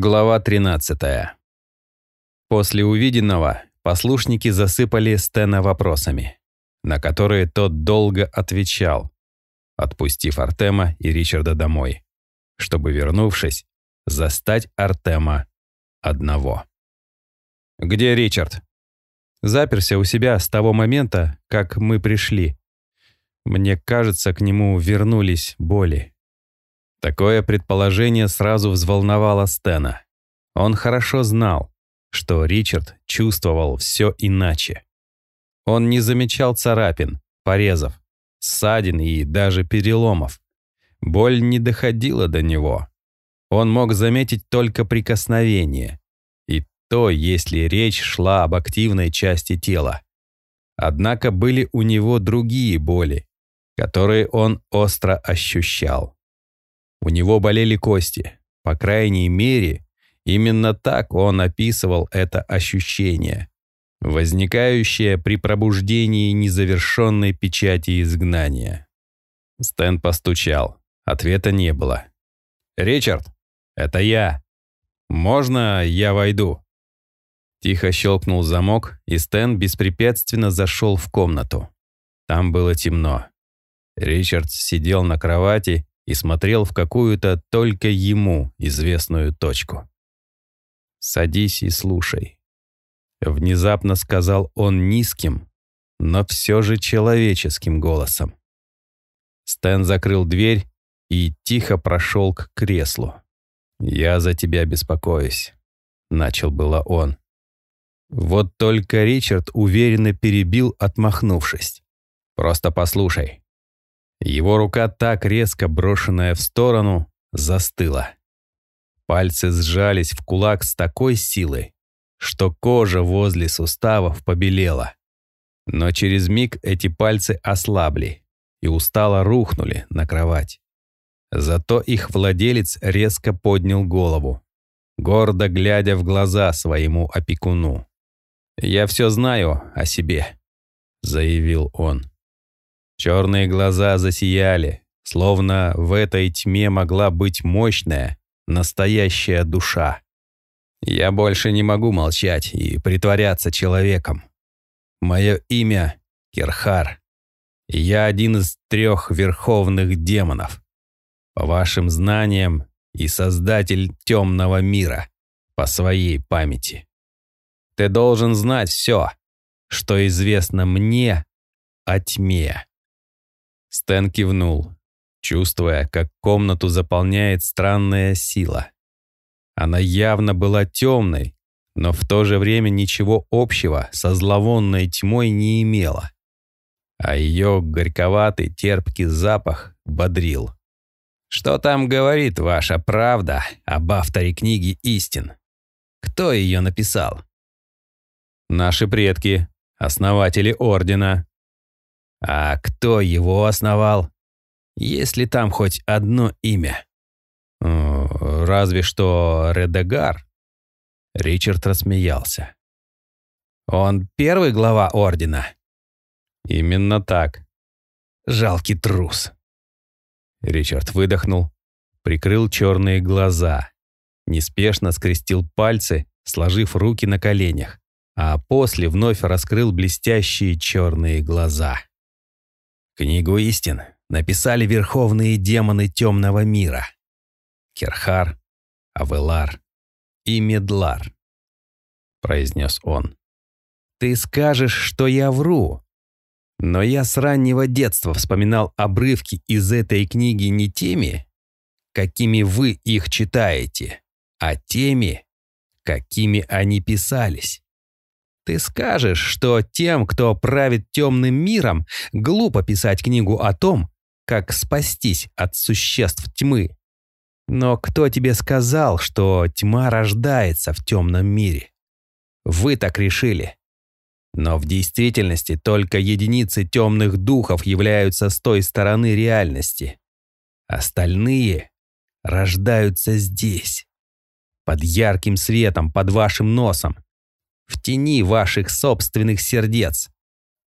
Глава 13. После увиденного послушники засыпали Стена вопросами, на которые тот долго отвечал, отпустив Артема и Ричарда домой, чтобы, вернувшись, застать Артема одного. «Где Ричард?» «Заперся у себя с того момента, как мы пришли. Мне кажется, к нему вернулись боли». Такое предположение сразу взволновало Стена. Он хорошо знал, что Ричард чувствовал все иначе. Он не замечал царапин, порезов, ссадин и даже переломов. Боль не доходила до него. Он мог заметить только прикосновение, и то, если речь шла об активной части тела. Однако были у него другие боли, которые он остро ощущал. У него болели кости. По крайней мере, именно так он описывал это ощущение, возникающее при пробуждении незавершенной печати изгнания. Стэн постучал. Ответа не было. «Ричард, это я. Можно я войду?» Тихо щелкнул замок, и Стэн беспрепятственно зашел в комнату. Там было темно. Ричард сидел на кровати и смотрел в какую-то только ему известную точку. «Садись и слушай», — внезапно сказал он низким, но все же человеческим голосом. Стэн закрыл дверь и тихо прошел к креслу. «Я за тебя беспокоюсь», — начал было он. Вот только Ричард уверенно перебил, отмахнувшись. «Просто послушай. Его рука, так резко брошенная в сторону, застыла. Пальцы сжались в кулак с такой силой, что кожа возле суставов побелела. Но через миг эти пальцы ослабли и устало рухнули на кровать. Зато их владелец резко поднял голову, гордо глядя в глаза своему опекуну. «Я все знаю о себе», — заявил он. Черные глаза засияли, словно в этой тьме могла быть мощная, настоящая душа. Я больше не могу молчать и притворяться человеком. Мое имя — Кирхар. Я один из трех верховных демонов. По вашим знаниям и создатель темного мира по своей памяти. Ты должен знать все, что известно мне о тьме. Стэн кивнул, чувствуя, как комнату заполняет странная сила. Она явно была темной, но в то же время ничего общего со зловонной тьмой не имела. А ее горьковатый терпкий запах бодрил. «Что там говорит ваша правда об авторе книги «Истин»? Кто ее написал?» «Наши предки, основатели Ордена», а кто его основал? Есть ли там хоть одно имя? Разве что Редегар. Ричард рассмеялся. Он первый глава Ордена? Именно так. Жалкий трус. Ричард выдохнул, прикрыл черные глаза, неспешно скрестил пальцы, сложив руки на коленях, а после вновь раскрыл блестящие черные глаза. Книгу истин написали верховные демоны темного мира. Керхар, Авелар и Медлар, произнес он. Ты скажешь, что я вру, но я с раннего детства вспоминал обрывки из этой книги не теми, какими вы их читаете, а теми, какими они писались. Ты скажешь, что тем, кто правит темным миром, глупо писать книгу о том, как спастись от существ тьмы. Но кто тебе сказал, что тьма рождается в темном мире? Вы так решили. Но в действительности только единицы темных духов являются с той стороны реальности. Остальные рождаются здесь, под ярким светом, под вашим носом, в тени ваших собственных сердец.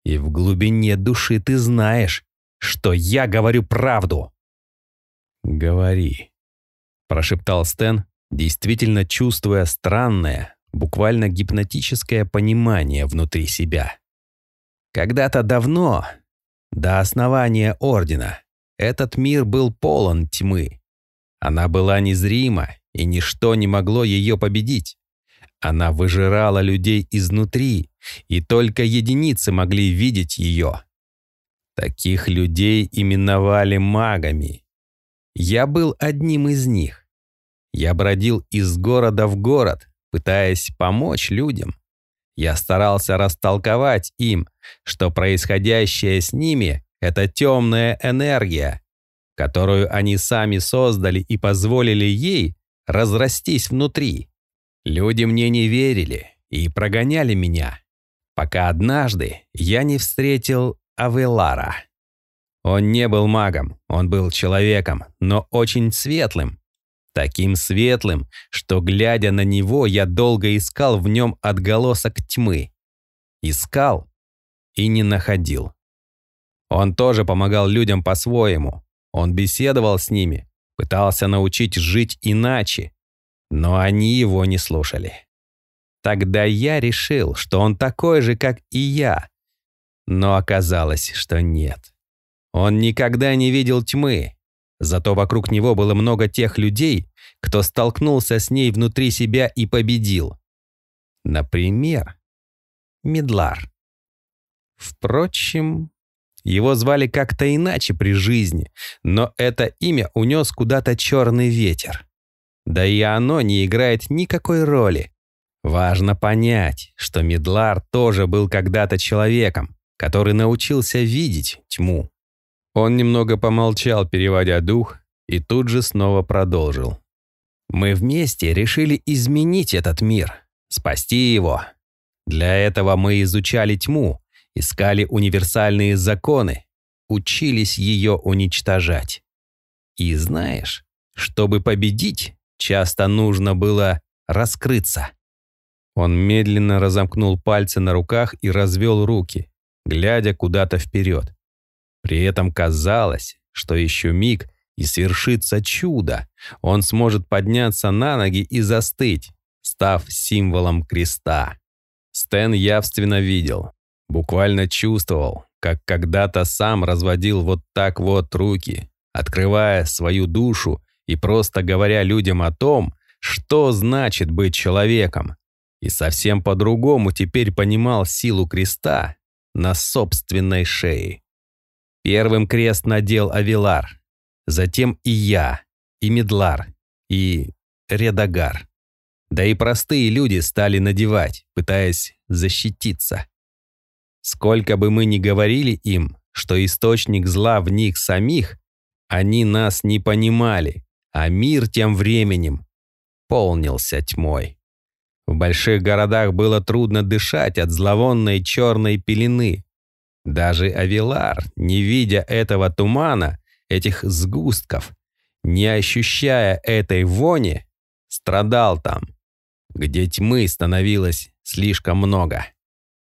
И в глубине души ты знаешь, что я говорю правду. «Говори», — прошептал Стэн, действительно чувствуя странное, буквально гипнотическое понимание внутри себя. Когда-то давно, до основания Ордена, этот мир был полон тьмы. Она была незрима, и ничто не могло ее победить. Она выжирала людей изнутри, и только единицы могли видеть ее. Таких людей именовали магами. Я был одним из них. Я бродил из города в город, пытаясь помочь людям. Я старался растолковать им, что происходящее с ними — это темная энергия, которую они сами создали и позволили ей разрастись внутри. Люди мне не верили и прогоняли меня, пока однажды я не встретил Авелара. Он не был магом, он был человеком, но очень светлым. Таким светлым, что, глядя на него, я долго искал в нем отголосок тьмы. Искал и не находил. Он тоже помогал людям по-своему. Он беседовал с ними, пытался научить жить иначе, но они его не слушали. Тогда я решил, что он такой же, как и я, но оказалось, что нет. Он никогда не видел тьмы, зато вокруг него было много тех людей, кто столкнулся с ней внутри себя и победил. Например, Медлар. Впрочем, его звали как-то иначе при жизни, но это имя унес куда-то черный ветер. Да и оно не играет никакой роли. Важно понять, что Медлар тоже был когда-то человеком, который научился видеть тьму. Он немного помолчал, переводя дух, и тут же снова продолжил. «Мы вместе решили изменить этот мир, спасти его. Для этого мы изучали тьму, искали универсальные законы, учились ее уничтожать. И знаешь, чтобы победить, часто нужно было раскрыться. Он медленно разомкнул пальцы на руках и развел руки, глядя куда-то вперед. При этом казалось, что еще миг и свершится чудо. Он сможет подняться на ноги и застыть, став символом креста. Стэн явственно видел, Буквально чувствовал, как когда-то сам разводил вот так вот руки, открывая свою душу и просто говоря людям о том, что значит быть человеком. И совсем по-другому теперь понимал силу креста на собственной шее. Первым крест надел Авилар, затем и я, и Медлар, и Редагар. Да и простые люди стали надевать, пытаясь защититься. Сколько бы мы ни говорили им, что источник зла в них самих, они нас не понимали, а мир тем временем полнился тьмой. В больших городах было трудно дышать от зловонной черной пелены. Даже Авилар, не видя этого тумана, этих сгустков, не ощущая этой вони, страдал там, где тьмы становилось слишком много.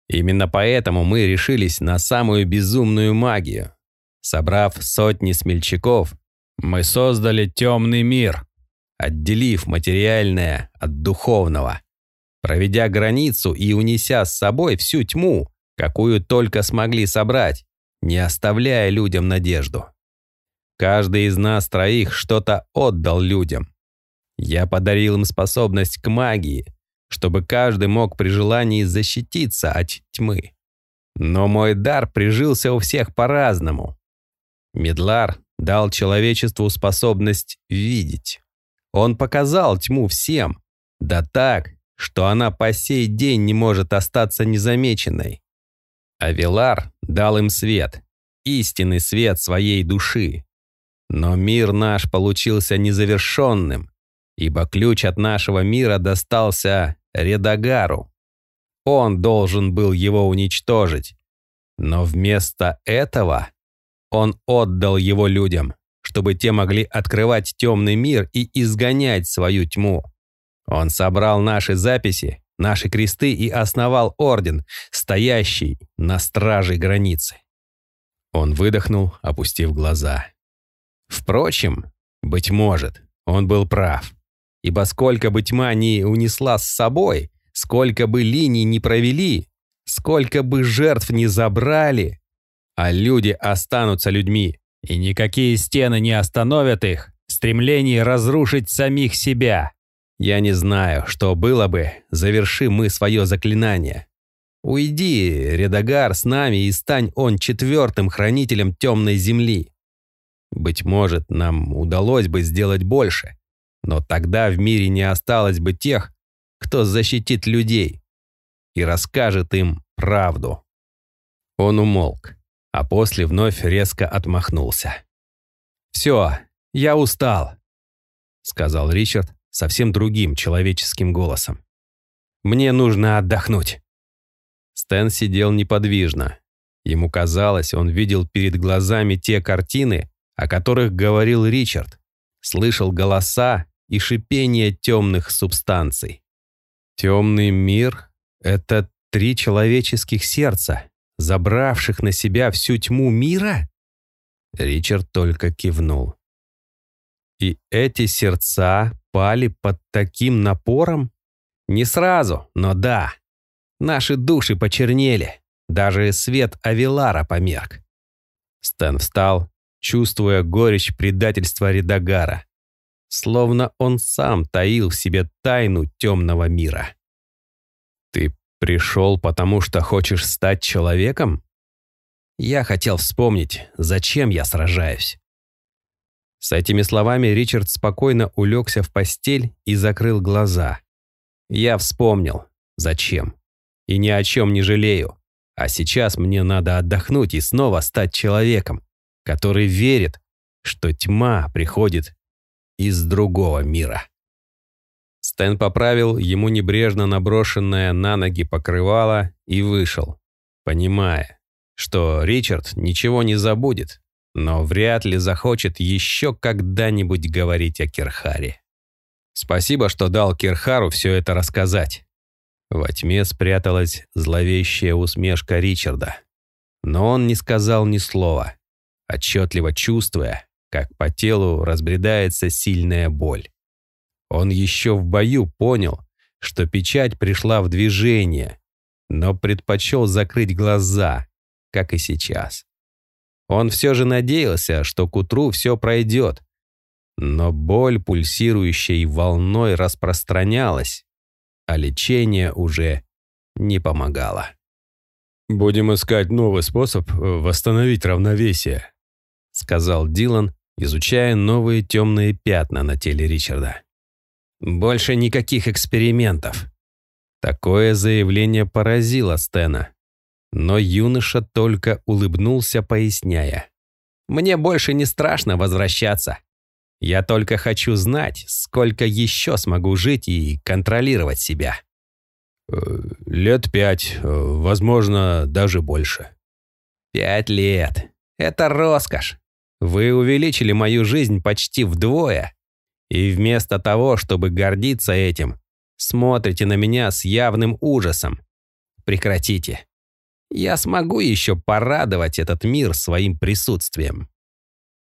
Именно поэтому мы решились на самую безумную магию. Собрав сотни смельчаков, мы создали темный мир, отделив материальное от духовного, проведя границу и унеся с собой всю тьму, какую только смогли собрать, не оставляя людям надежду. Каждый из нас троих что-то отдал людям. Я подарил им способность к магии, чтобы каждый мог при желании защититься от тьмы. Но мой дар прижился у всех по-разному. Медлар дал человечеству способность видеть. Он показал тьму всем, да так, что она по сей день не может остаться незамеченной. А Вилар дал им свет, истинный свет своей души. Но мир наш получился незавершенным, ибо ключ от нашего мира достался Редагару. Он должен был его уничтожить. Но вместо этого он отдал его людям, чтобы те могли открывать темный мир и изгонять свою тьму. Он собрал наши записи, наши кресты и основал орден, стоящий на страже границы. Он выдохнул, опустив глаза. Впрочем, быть может, он был прав. Ибо сколько бы тьма ни унесла с собой, сколько бы линий не провели, сколько бы жертв не забрали, а люди останутся людьми, и никакие стены не остановят их в стремлении разрушить самих себя. Я не знаю, что было бы, заверши мы свое заклинание. Уйди, Редагар, с нами и стань он четвертым хранителем темной земли. Быть может, нам удалось бы сделать больше, но тогда в мире не осталось бы тех, кто защитит людей и расскажет им правду. Он умолк а после вновь резко отмахнулся. «Все, я устал», — сказал Ричард совсем другим человеческим голосом. «Мне нужно отдохнуть». Стэн сидел неподвижно. Ему казалось, он видел перед глазами те картины, о которых говорил Ричард, слышал голоса и шипение темных субстанций. Темный мир — это три человеческих сердца, забравших на себя всю тьму мира? Ричард только кивнул. И эти сердца пали под таким напором? Не сразу, но да. Наши души почернели. Даже свет Авилара померк. Стэн встал, чувствуя горечь предательства Редагара. Словно он сам таил в себе тайну темного мира. «Ты Пришел, потому что хочешь стать человеком? Я хотел вспомнить, зачем я сражаюсь. С этими словами Ричард спокойно улегся в постель и закрыл глаза. Я вспомнил, зачем. И ни о чем не жалею. А сейчас мне надо отдохнуть и снова стать человеком, который верит, что тьма приходит из другого мира. Стэн поправил ему небрежно наброшенное на ноги покрывало и вышел, понимая, что Ричард ничего не забудет, но вряд ли захочет еще когда-нибудь говорить о Кирхаре. Спасибо, что дал Кирхару все это рассказать. Во тьме спряталась зловещая усмешка Ричарда. Но он не сказал ни слова, отчетливо чувствуя, как по телу разбредается сильная боль. Он еще в бою понял, что печать пришла в движение, но предпочел закрыть глаза, как и сейчас. Он все же надеялся, что к утру все пройдет, но боль пульсирующей волной распространялась, а лечение уже не помогало. «Будем искать новый способ восстановить равновесие», сказал Дилан, изучая новые темные пятна на теле Ричарда. Больше никаких экспериментов. Такое заявление поразило Стена. Но юноша только улыбнулся, поясняя. «Мне больше не страшно возвращаться. Я только хочу знать, сколько еще смогу жить и контролировать себя». Э, «Лет пять, э, возможно, даже больше». «Пять лет. Это роскошь. Вы увеличили мою жизнь почти вдвое, и вместо того, чтобы гордиться этим, смотрите на меня с явным ужасом. Прекратите. Я смогу еще порадовать этот мир своим присутствием.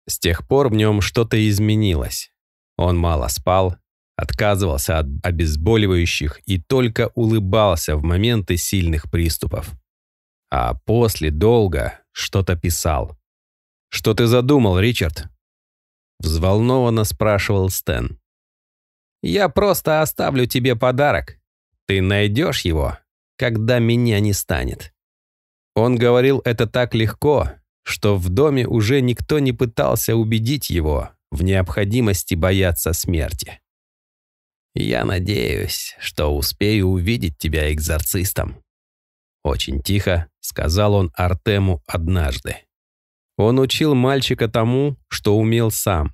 С тех пор в нем что-то изменилось. Он мало спал, отказывался от обезболивающих и только улыбался в моменты сильных приступов. А после долго что-то писал. «Что ты задумал, Ричард?» Взволнованно спрашивал Стэн. «Я просто оставлю тебе подарок. Ты найдешь его, когда меня не станет». Он говорил это так легко, что в доме уже никто не пытался убедить его в необходимости бояться смерти. «Я надеюсь, что успею увидеть тебя экзорцистом», очень тихо сказал он Артему однажды. Он учил мальчика тому, что умел сам.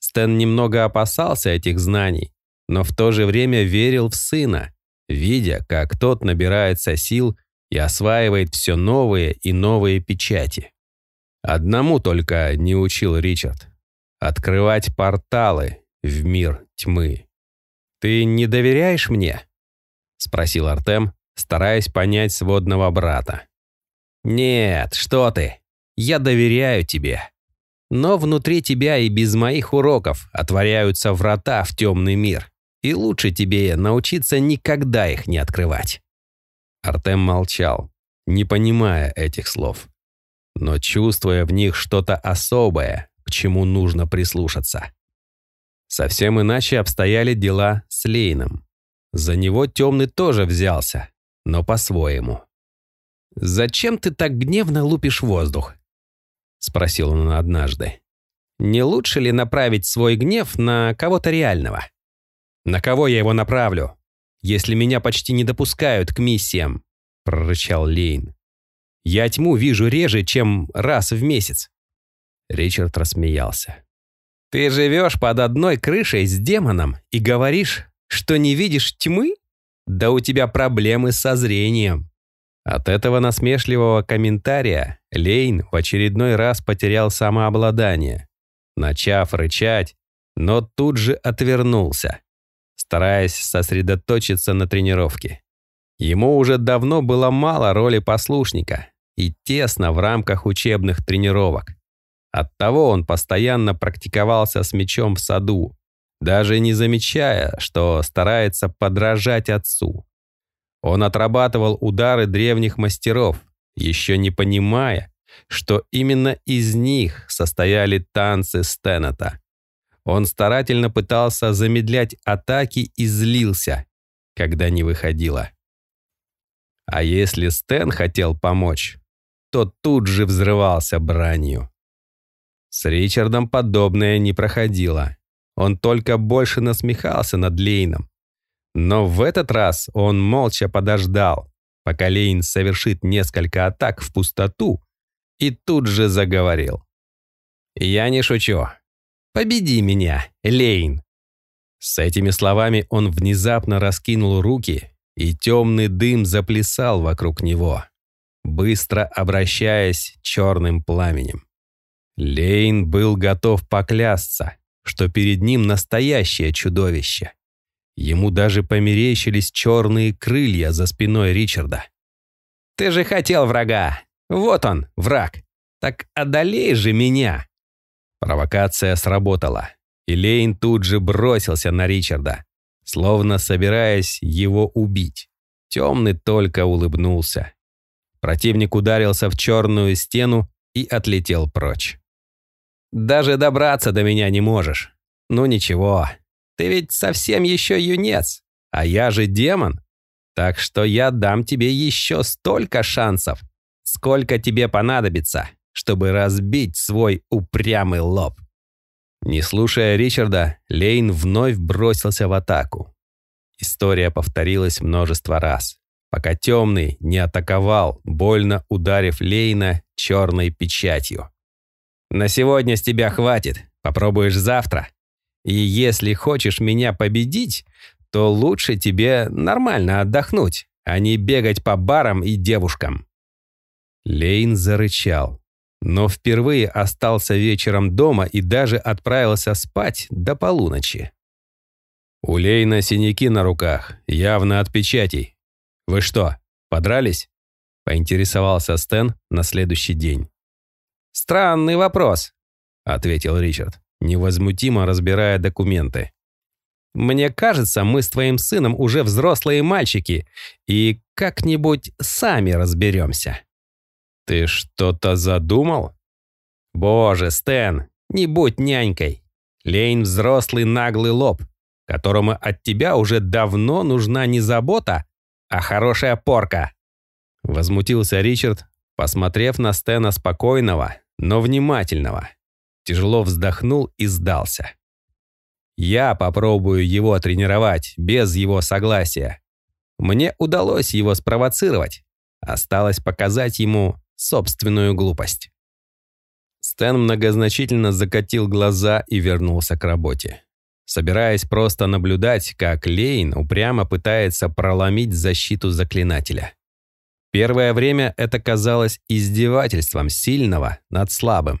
Стэн немного опасался этих знаний, но в то же время верил в сына, видя, как тот набирается сил и осваивает все новые и новые печати. Одному только не учил Ричард — открывать порталы в мир тьмы. «Ты не доверяешь мне?» — спросил Артем, стараясь понять сводного брата. «Нет, что ты!» Я доверяю тебе. Но внутри тебя и без моих уроков отворяются врата в темный мир. и лучше тебе научиться никогда их не открывать». Артем молчал, не понимая этих слов, но чувствуя в них что-то особое, к чему нужно прислушаться. Совсем иначе обстояли дела с Лейном. За него темный тоже взялся, но по-своему. «Зачем ты так гневно лупишь воздух?» — спросил он однажды. «Не лучше ли направить свой гнев на кого-то реального?» «На кого я его направлю, если меня почти не допускают к миссиям?» — прорычал Лейн. «Я тьму вижу реже, чем раз в месяц». Ричард рассмеялся. «Ты живешь под одной крышей с демоном и говоришь, что не видишь тьмы? Да у тебя проблемы со зрением». От этого насмешливого комментария Лейн в очередной раз потерял самообладание, начав рычать, но тут же отвернулся, стараясь сосредоточиться на тренировке. Ему уже давно было мало роли послушника и тесно в рамках учебных тренировок. Оттого он постоянно практиковался с мечом в саду, даже не замечая, что старается подражать отцу. Он отрабатывал удары древних мастеров, еще не понимая, что именно из них состояли танцы Стеннета. Он старательно пытался замедлять атаки и злился, когда не выходило. А если Стэн хотел помочь, то тут же взрывался бранью. С Ричардом подобное не проходило. Он только больше насмехался над Лейном, но в этот раз он молча подождал, пока Лейн совершит несколько атак в пустоту, и тут же заговорил. «Я не шучу. Победи меня, Лейн!» С этими словами он внезапно раскинул руки, и темный дым заплясал вокруг него, быстро обращаясь черным пламенем. Лейн был готов поклясться, что перед ним настоящее чудовище. Ему даже померещились черные крылья за спиной Ричарда. «Ты же хотел врага! Вот он, враг! Так одолей же меня!» Провокация сработала, и Лейн тут же бросился на Ричарда, словно собираясь его убить. Темный только улыбнулся. Противник ударился в черную стену и отлетел прочь. «Даже добраться до меня не можешь. Ну ничего, ты ведь совсем еще юнец, а я же демон. Так что я дам тебе еще столько шансов, сколько тебе понадобится, чтобы разбить свой упрямый лоб». Не слушая Ричарда, Лейн вновь бросился в атаку. История повторилась множество раз, пока Темный не атаковал, больно ударив Лейна черной печатью. «На сегодня с тебя хватит. Попробуешь завтра?» И если хочешь меня победить, то лучше тебе нормально отдохнуть, а не бегать по барам и девушкам». Лейн зарычал, но впервые остался вечером дома и даже отправился спать до полуночи. У Лейна синяки на руках, явно от печатей. «Вы что, подрались?» — поинтересовался Стэн на следующий день. «Странный вопрос», — ответил Ричард невозмутимо разбирая документы. «Мне кажется, мы с твоим сыном уже взрослые мальчики и как-нибудь сами разберемся». «Ты что-то задумал?» «Боже, Стэн, не будь нянькой. Лень взрослый наглый лоб, которому от тебя уже давно нужна не забота, а хорошая порка». Возмутился Ричард, посмотрев на Стэна спокойного, но внимательного тяжело вздохнул и сдался. Я попробую его тренировать без его согласия. Мне удалось его спровоцировать. Осталось показать ему собственную глупость. Стэн многозначительно закатил глаза и вернулся к работе. Собираясь просто наблюдать, как Лейн упрямо пытается проломить защиту заклинателя. Первое время это казалось издевательством сильного над слабым.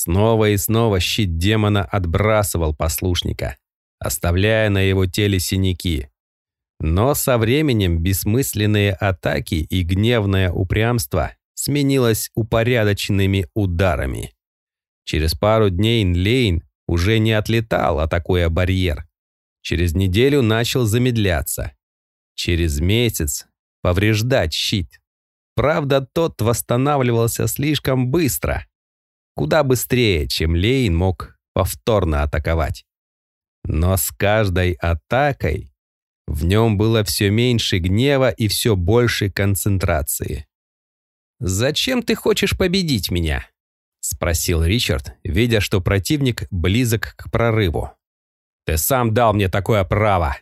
Снова и снова щит демона отбрасывал послушника, оставляя на его теле синяки. Но со временем бессмысленные атаки и гневное упрямство сменилось упорядоченными ударами. Через пару дней Нлейн уже не отлетал, атакуя барьер. через неделю начал замедляться. Через месяц повреждать щит. Правда, тот восстанавливался слишком быстро. Куда быстрее, чем Лейн мог повторно атаковать. Но с каждой атакой в нем было все меньше гнева и все больше концентрации. «Зачем ты хочешь победить меня?» — спросил Ричард, видя, что противник близок к прорыву. «Ты сам дал мне такое право!»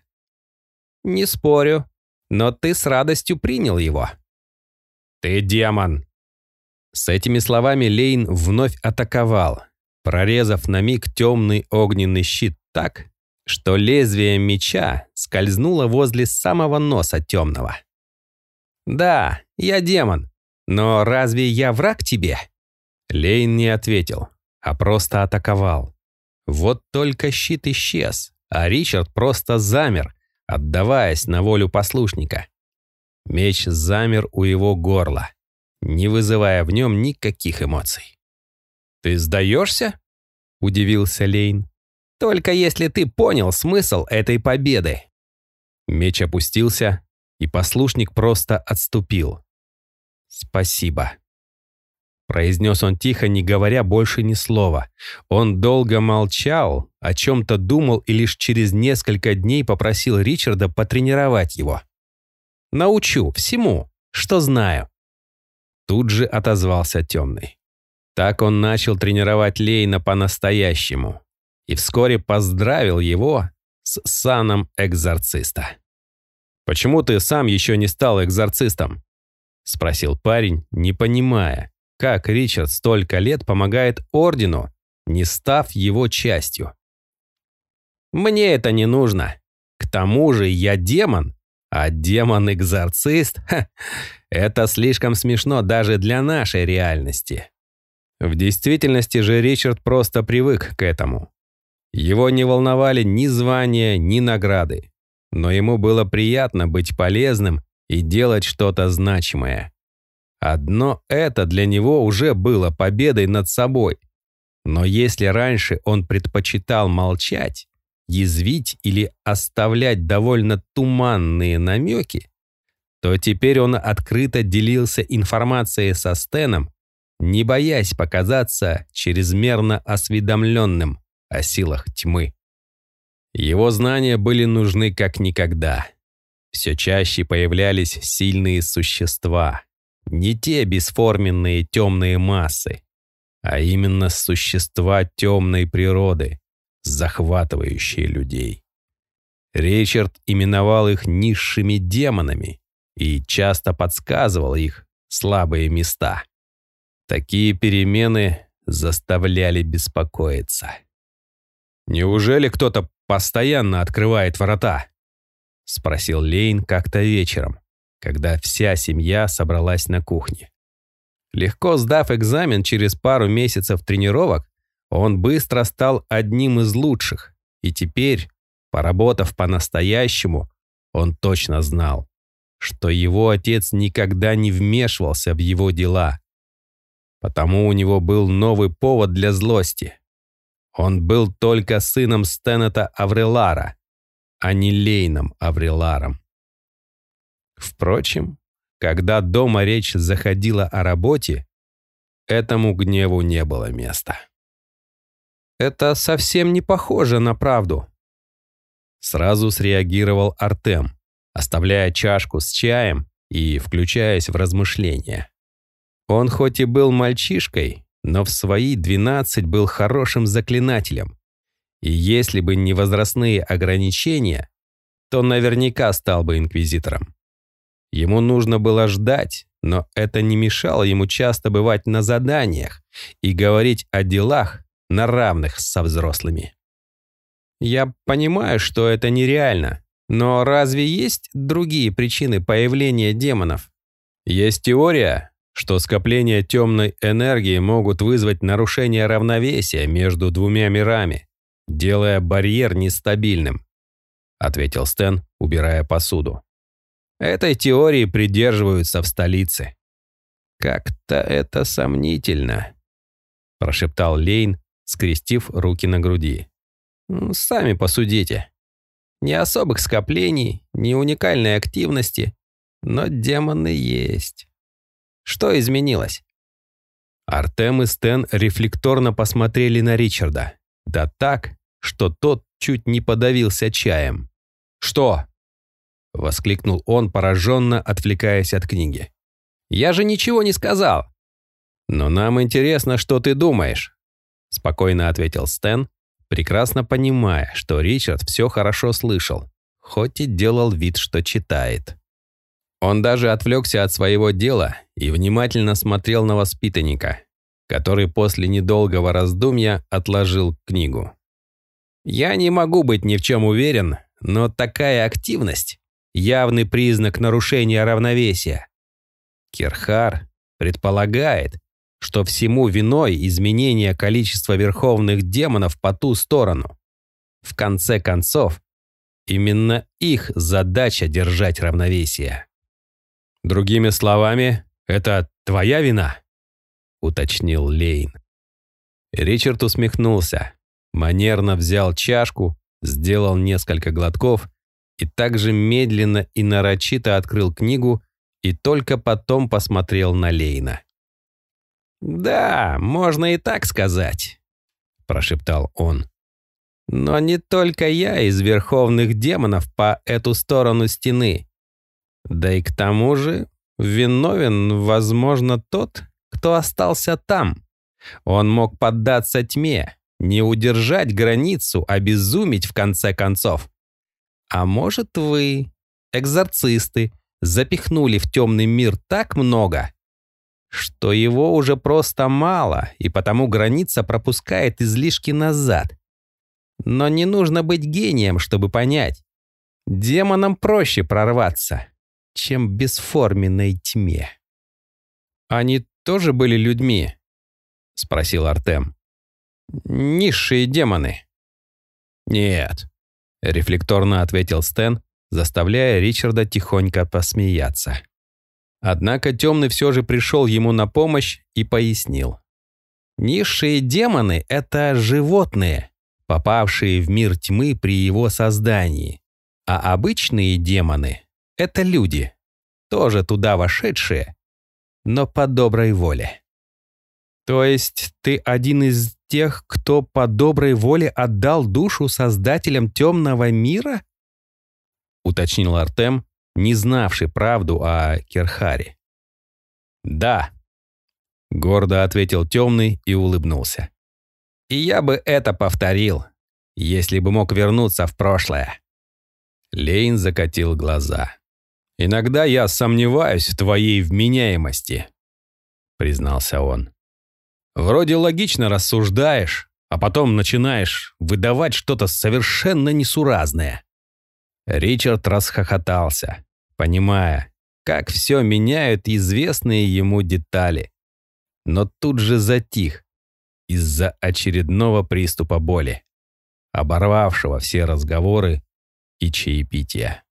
«Не спорю, но ты с радостью принял его». «Ты демон!» С этими словами Лейн вновь атаковал, прорезав на миг темный огненный щит так, что лезвие меча скользнуло возле самого носа темного. «Да, я демон, но разве я враг тебе?» Лейн не ответил, а просто атаковал. Вот только щит исчез, а Ричард просто замер, отдаваясь на волю послушника. Меч замер у его горла, не вызывая в нем никаких эмоций. «Ты сдаешься?» — удивился Лейн. «Только если ты понял смысл этой победы». Меч опустился, и послушник просто отступил. «Спасибо», Произнес он тихо, не говоря больше ни слова. Он долго молчал, о чем-то думал и лишь через несколько дней попросил Ричарда потренировать его. «Научу всему, что знаю». Тут же отозвался темный. Так он начал тренировать Лейна по-настоящему и вскоре поздравил его с саном экзорциста. «Почему ты сам еще не стал экзорцистом?» — спросил парень, не понимая, как Ричард столько лет помогает Ордену, не став его частью. Мне это не нужно. К тому же я демон, а демон-экзорцист — это слишком смешно даже для нашей реальности. В действительности же Ричард просто привык к этому. Его не волновали ни звания, ни награды. Но ему было приятно быть полезным и делать что-то значимое. Одно это для него уже было победой над собой. Но если раньше он предпочитал молчать, язвить или оставлять довольно туманные намеки, то теперь он открыто делился информацией со Стеном, не боясь показаться чрезмерно осведомленным о силах тьмы. Его знания были нужны как никогда. Все чаще появлялись сильные существа, не те бесформенные темные массы, а именно существа темной природы, захватывающие людей. Ричард именовал их низшими демонами и часто подсказывал их слабые места. Такие перемены заставляли беспокоиться. «Неужели кто-то постоянно открывает ворота?» — спросил Лейн как-то вечером когда вся семья собралась на кухне. Легко сдав экзамен через пару месяцев тренировок, он быстро стал одним из лучших, и теперь, поработав по-настоящему, он точно знал, что его отец никогда не вмешивался в его дела. Потому у него был новый повод для злости. Он был только сыном Стеннета Аврелара, а не Лейном Авреларом. Впрочем, когда дома речь заходила о работе, этому гневу не было места. «Это совсем не похоже на правду», — сразу среагировал Артем, оставляя чашку с чаем и включаясь в размышления. Он хоть и был мальчишкой, но в свои 12 был хорошим заклинателем. И если бы не возрастные ограничения, то наверняка стал бы инквизитором. Ему нужно было ждать, но это не мешало ему часто бывать на заданиях и говорить о делах на равных со взрослыми. Я понимаю, что это нереально, но разве есть другие причины появления демонов? Есть теория, что скопления темной энергии могут вызвать нарушение равновесия между двумя мирами, делая барьер нестабильным, ответил Стэн, убирая посуду. Этой теории придерживаются в столице. «Как-то это сомнительно», — прошептал Лейн, скрестив руки на груди. «Сами посудите. Ни особых скоплений, ни уникальной активности, но демоны есть. Что изменилось? Артем и Стэн рефлекторно посмотрели на Ричарда. Да так, что тот чуть не подавился чаем. «Что?» — воскликнул он, пораженно отвлекаясь от книги. «Я же ничего не сказал!» «Но нам интересно, что ты думаешь», — спокойно ответил Стэн, прекрасно понимая, что Ричард все хорошо слышал, хоть и делал вид, что читает. Он даже отвлекся от своего дела и внимательно смотрел на воспитанника, который после недолгого раздумья отложил книгу. «Я не могу быть ни в чем уверен, но такая активность – явный признак нарушения равновесия. Кирхар предполагает, что всему виной изменение количества верховных демонов по ту сторону. В конце концов, именно их задача держать равновесие. Другими словами, это твоя вина, уточнил Лейн. Ричард усмехнулся, манерно взял чашку, сделал несколько глотков и также медленно и нарочито открыл книгу и только потом посмотрел на Лейна. «Да, можно и так сказать», — прошептал он. «Но не только я из верховных демонов по эту сторону стены. Да и к тому же виновен, возможно, тот, кто остался там. Он мог поддаться тьме, не удержать границу, обезумить в конце концов. А может, вы, экзорцисты, запихнули в темный мир так много, что его уже просто мало, и потому граница пропускает излишки назад. Но не нужно быть гением, чтобы понять. Демонам проще прорваться чем бесформенной тьме. «Они тоже были людьми?» — спросил Артем. «Низшие демоны». «Нет», — рефлекторно ответил Стэн, заставляя Ричарда тихонько посмеяться. Однако темный все же пришел ему на помощь и пояснил. «Низшие демоны — это животные, попавшие в мир тьмы при его создании, а обычные демоны это люди, тоже туда вошедшие, но по доброй воле. То есть ты один из тех, кто по доброй воле отдал душу создателям темного мира? Уточнил Артем, не знавший правду о Керхаре. Да, гордо ответил темный и улыбнулся. И я бы это повторил, если бы мог вернуться в прошлое. Лейн закатил глаза. «Иногда я сомневаюсь в твоей вменяемости», — признался он. «Вроде логично рассуждаешь, а потом начинаешь выдавать что-то совершенно несуразное». Ричард расхохотался, понимая, как все меняют известные ему детали. Но тут же затих из-за очередного приступа боли, оборвавшего все разговоры и чаепития.